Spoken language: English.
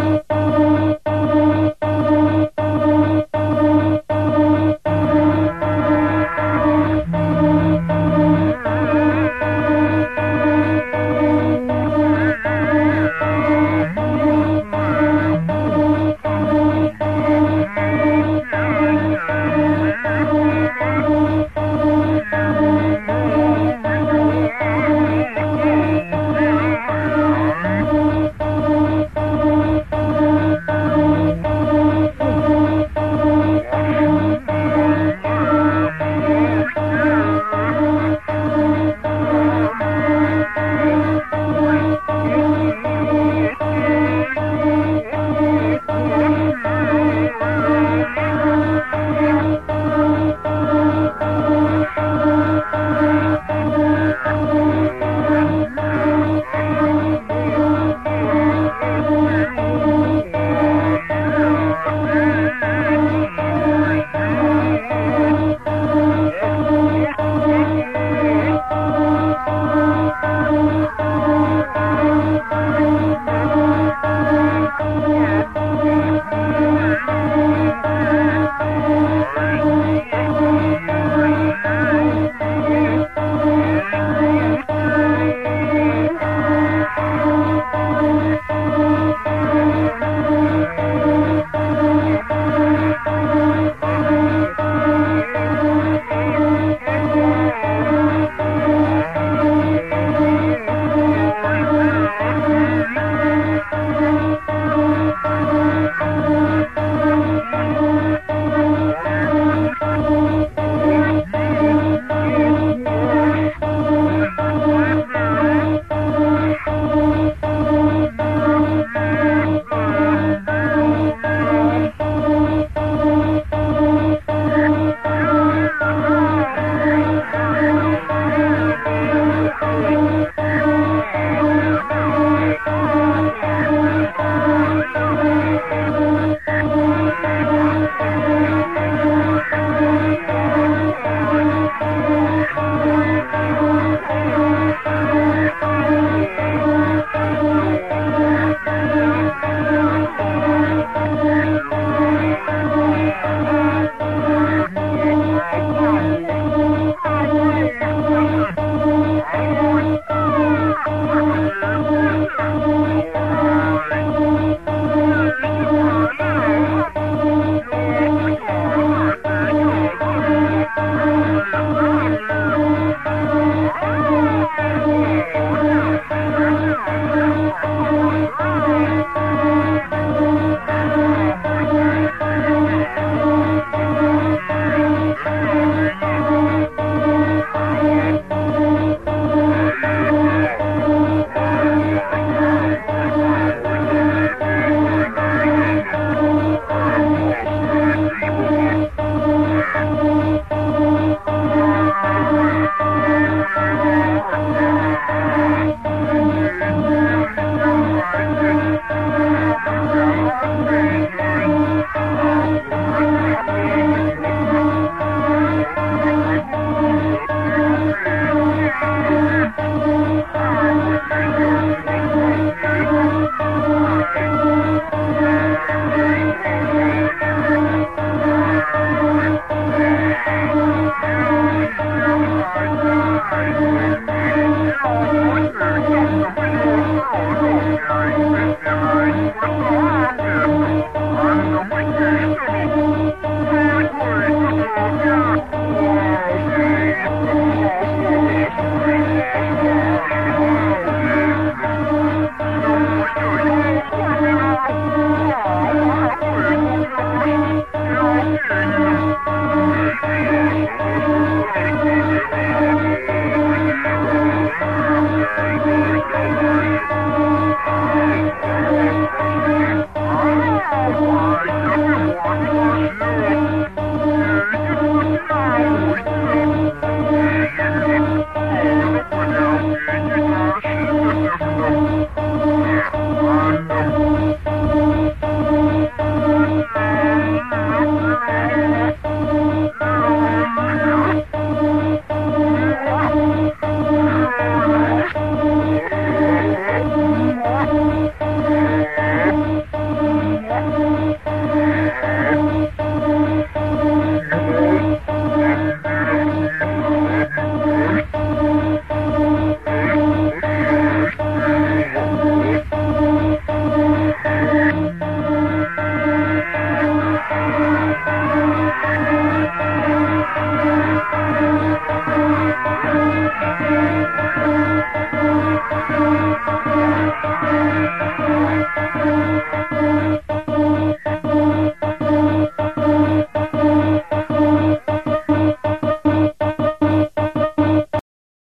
Thank you. I'm to Thank you. Thank you.